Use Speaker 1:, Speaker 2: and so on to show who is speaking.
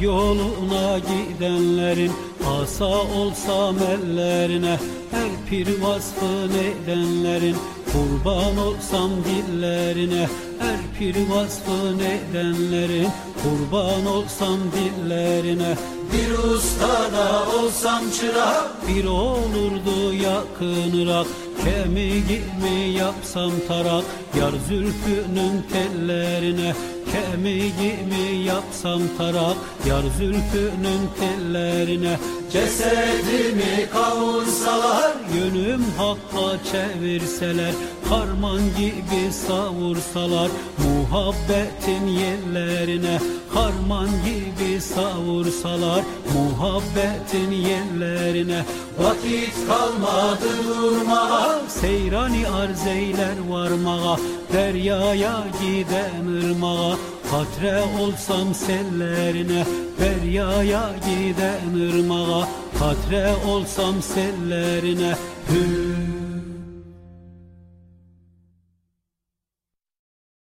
Speaker 1: yoluna gidenlerin Asa olsam ellerine her pir vasfın edenlerin Kurban olsam dillerine her pir vasfın edenlerin Kurban olsam dillerine. Bir ustada olsam çırak Bir olurdu yakın Irak Kemiğimi yapsam tarak Yar zülfünün tellerine Kemiğimi yapsam tarak Yar zülfünün tellerine. Cesedimi kavursalar Yönüm hakka çevirseler. Harman gibi savursalar Muhabbetin yerlerine. Harman gibi savursalar Muhabbetin yerlerine. Vakit kalmadı durmaya Seyrani arz eyler varmağa Deryaya gidem ırmağa. Katre olsam sellerine Deryaya gidem ırmağa. Katre olsam sellerine Hü